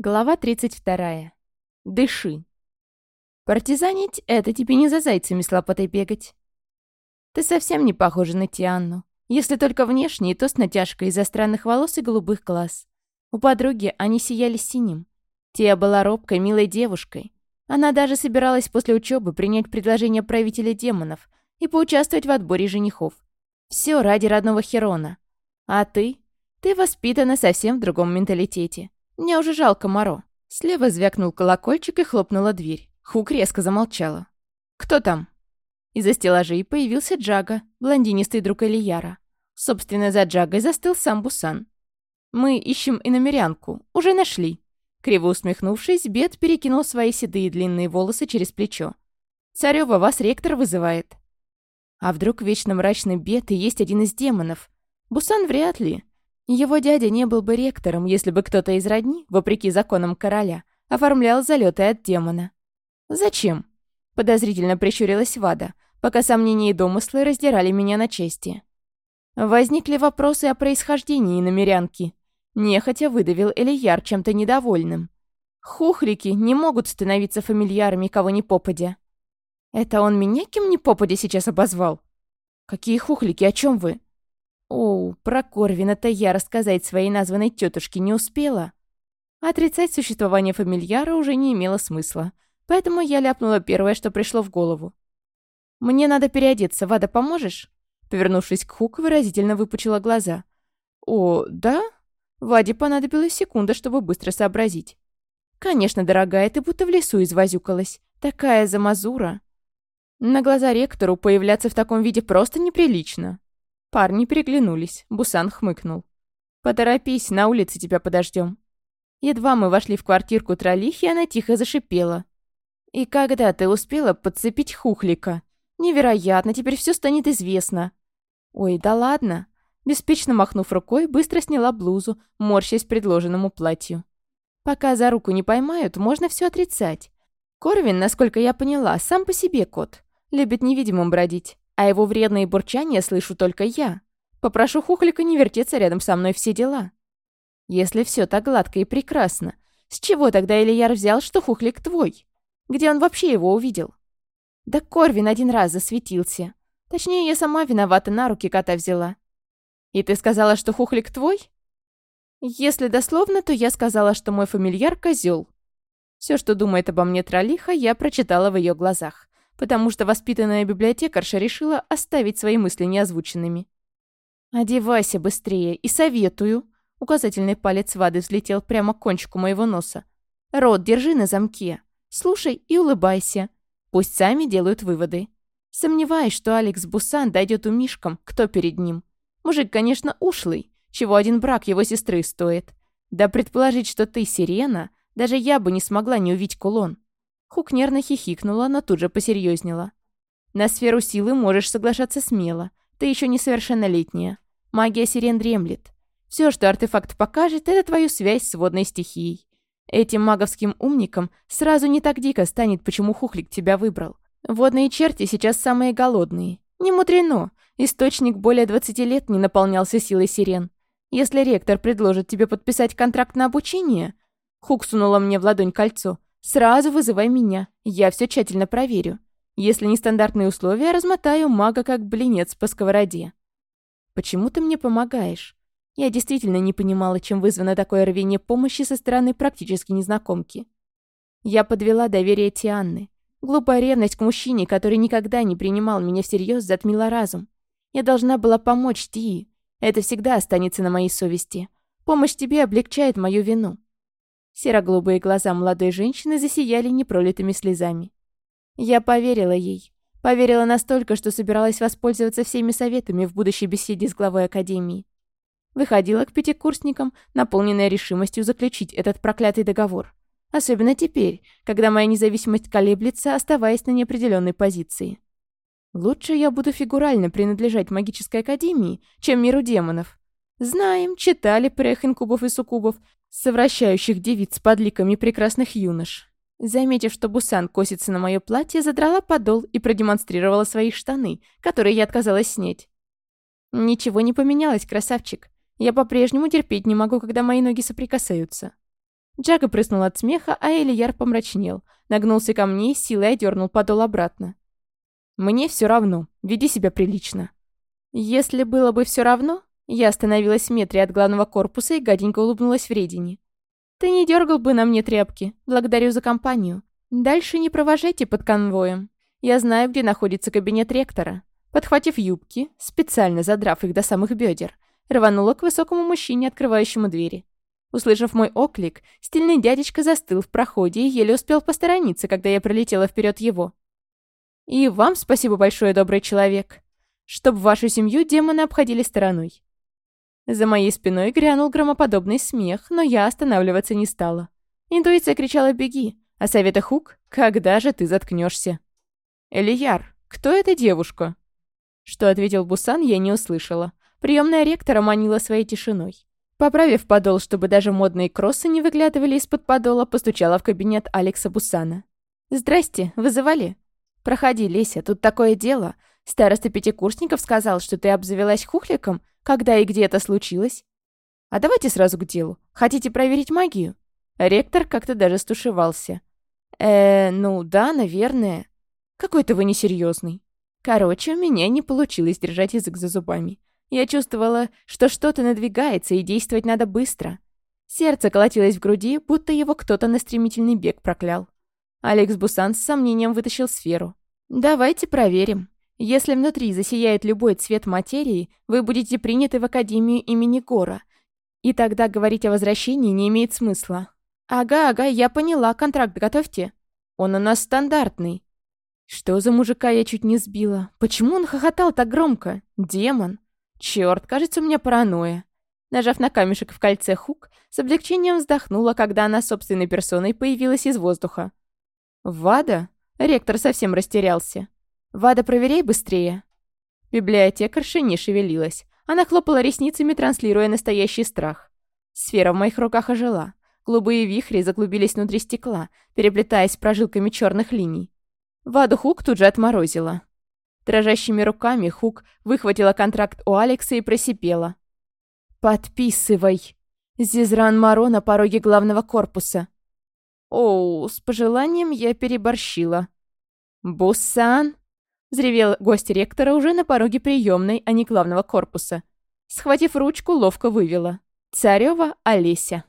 Глава 32. Дыши. Партизанить — это тебе не за зайцами с лопатой бегать. Ты совсем не похожа на Тианну. Если только внешне, то с натяжкой из-за странных волос и голубых глаз. У подруги они сияли синим. Тия была робкой, милой девушкой. Она даже собиралась после учебы принять предложение правителя демонов и поучаствовать в отборе женихов. Все ради родного Херона. А ты? Ты воспитана совсем в другом менталитете. Мне уже жалко Моро. Слева звякнул колокольчик и хлопнула дверь. Хук резко замолчала. «Кто там?» Из-за стеллажей появился Джага, блондинистый друг Элияра. Собственно, за Джагой застыл сам Бусан. «Мы ищем иномерянку. Уже нашли». Криво усмехнувшись, Бет перекинул свои седые длинные волосы через плечо. «Царёва, вас ректор вызывает». А вдруг вечно мрачный Бет и есть один из демонов? Бусан вряд ли. Его дядя не был бы ректором, если бы кто-то из родни, вопреки законам короля, оформлял залеты от демона. «Зачем?» — подозрительно прищурилась Вада, пока сомнения и домыслы раздирали меня на чести. Возникли вопросы о происхождении намерянки. Нехотя выдавил Элияр чем-то недовольным. «Хухлики не могут становиться фамильярами, кого ни попадя». «Это он меня кем ни попадя сейчас обозвал?» «Какие хухлики, о чем вы?» Оу, про Корвина-то я рассказать своей названной тетушке не успела. Отрицать существование фамильяра уже не имело смысла, поэтому я ляпнула первое, что пришло в голову. «Мне надо переодеться, Вада, поможешь?» Повернувшись к Хук, выразительно выпучила глаза. «О, да?» Ваде понадобилась секунда, чтобы быстро сообразить. «Конечно, дорогая, ты будто в лесу извозюкалась. Такая замазура!» На глаза ректору появляться в таком виде просто неприлично. Парни переглянулись, Бусан хмыкнул. «Поторопись, на улице тебя подождем. Едва мы вошли в квартирку Тролихи, она тихо зашипела. «И когда ты успела подцепить Хухлика? Невероятно, теперь все станет известно». «Ой, да ладно». Беспечно махнув рукой, быстро сняла блузу, морщась предложенному платью. «Пока за руку не поймают, можно все отрицать. Корвин, насколько я поняла, сам по себе кот. Любит невидимым бродить а его вредные бурчания слышу только я. Попрошу Хухлика не вертеться рядом со мной все дела. Если все так гладко и прекрасно, с чего тогда Ильяр взял, что Хухлик твой? Где он вообще его увидел? Да Корвин один раз засветился. Точнее, я сама виновата, на руки кота взяла. И ты сказала, что Хухлик твой? Если дословно, то я сказала, что мой фамильяр — козел. Все, что думает обо мне Тролиха, я прочитала в ее глазах потому что воспитанная библиотекарша решила оставить свои мысли неозвученными. «Одевайся быстрее и советую!» Указательный палец Вады взлетел прямо к кончику моего носа. «Рот держи на замке. Слушай и улыбайся. Пусть сами делают выводы. Сомневаюсь, что Алекс Бусан дойдет у Мишкам, кто перед ним. Мужик, конечно, ушлый, чего один брак его сестры стоит. Да предположить, что ты сирена, даже я бы не смогла не увидеть кулон. Хук нервно хихикнула, но тут же посерьезнела. «На сферу силы можешь соглашаться смело. Ты еще несовершеннолетняя. Магия сирен дремлет. Все, что артефакт покажет, это твою связь с водной стихией. Этим маговским умникам сразу не так дико станет, почему Хухлик тебя выбрал. Водные черти сейчас самые голодные. Не мудрено. Источник более 20 лет не наполнялся силой сирен. Если ректор предложит тебе подписать контракт на обучение...» Хук сунула мне в ладонь кольцо. Сразу вызывай меня, я все тщательно проверю. Если нестандартные условия, размотаю мага как блинец по сковороде. Почему ты мне помогаешь? Я действительно не понимала, чем вызвано такое рвение помощи со стороны практически незнакомки. Я подвела доверие Тианны. Глупая ревность к мужчине, который никогда не принимал меня всерьез, затмила разум. Я должна была помочь Тии. Это всегда останется на моей совести. Помощь тебе облегчает мою вину. Сероглубые глаза молодой женщины засияли непролитыми слезами. Я поверила ей. Поверила настолько, что собиралась воспользоваться всеми советами в будущей беседе с главой Академии. Выходила к пятикурсникам, наполненная решимостью заключить этот проклятый договор. Особенно теперь, когда моя независимость колеблется, оставаясь на неопределенной позиции. Лучше я буду фигурально принадлежать магической академии, чем миру демонов. Знаем, читали про их инкубов и суккубов, совращающих девиц под ликами прекрасных юнош. Заметив, что Бусан косится на мое платье, задрала подол и продемонстрировала свои штаны, которые я отказалась снять. «Ничего не поменялось, красавчик. Я по-прежнему терпеть не могу, когда мои ноги соприкасаются». Джага прыснул от смеха, а Элияр помрачнел, нагнулся ко мне и силой одернул подол обратно. «Мне все равно. Веди себя прилично». «Если было бы все равно, я остановилась в метре от главного корпуса и гаденько улыбнулась вредине. «Ты не дергал бы на мне тряпки. Благодарю за компанию. Дальше не провожайте под конвоем. Я знаю, где находится кабинет ректора». Подхватив юбки, специально задрав их до самых бедер, рванула к высокому мужчине, открывающему двери. Услышав мой оклик, стильный дядечка застыл в проходе и еле успел посторониться, когда я пролетела вперед его. «И вам спасибо большое, добрый человек. Чтоб вашу семью демоны обходили стороной. За моей спиной грянул громоподобный смех, но я останавливаться не стала. Интуиция кричала «беги», а совета Хук «когда же ты заткнешься? «Элияр, кто эта девушка?» Что ответил Бусан, я не услышала. Приемная ректора манила своей тишиной. Поправив подол, чтобы даже модные кроссы не выглядывали из-под подола, постучала в кабинет Алекса Бусана. «Здрасте, вызывали?» «Проходи, Леся, тут такое дело. Староста пятикурсников сказал, что ты обзавелась хухликом когда и где это случилось? А давайте сразу к делу. Хотите проверить магию? Ректор как-то даже стушевался. Э, ну да, наверное. Какой-то вы несерьезный. Короче, у меня не получилось держать язык за зубами. Я чувствовала, что что-то надвигается, и действовать надо быстро. Сердце колотилось в груди, будто его кто-то на стремительный бег проклял. Алекс Бусан с сомнением вытащил сферу. «Давайте проверим». Если внутри засияет любой цвет материи, вы будете приняты в Академию имени Гора. И тогда говорить о возвращении не имеет смысла. «Ага, ага, я поняла, контракт готовьте. Он у нас стандартный». Что за мужика я чуть не сбила? Почему он хохотал так громко? Демон. Черт, кажется, у меня паранойя. Нажав на камешек в кольце хук, с облегчением вздохнула, когда она собственной персоной появилась из воздуха. «Вада?» Ректор совсем растерялся. «Вада, проверяй быстрее!» Библиотекарша не шевелилась. Она хлопала ресницами, транслируя настоящий страх. Сфера в моих руках ожила. Голубые вихри заглубились внутри стекла, переплетаясь с прожилками черных линий. Ваду Хук тут же отморозила. Дрожащими руками Хук выхватила контракт у Алекса и просипела. «Подписывай!» Зизран Маро на пороге главного корпуса. «Оу, с пожеланием я переборщила». «Буссан?» — взревел гость ректора уже на пороге приемной, а не главного корпуса. Схватив ручку, ловко вывела. «Царева Олеся».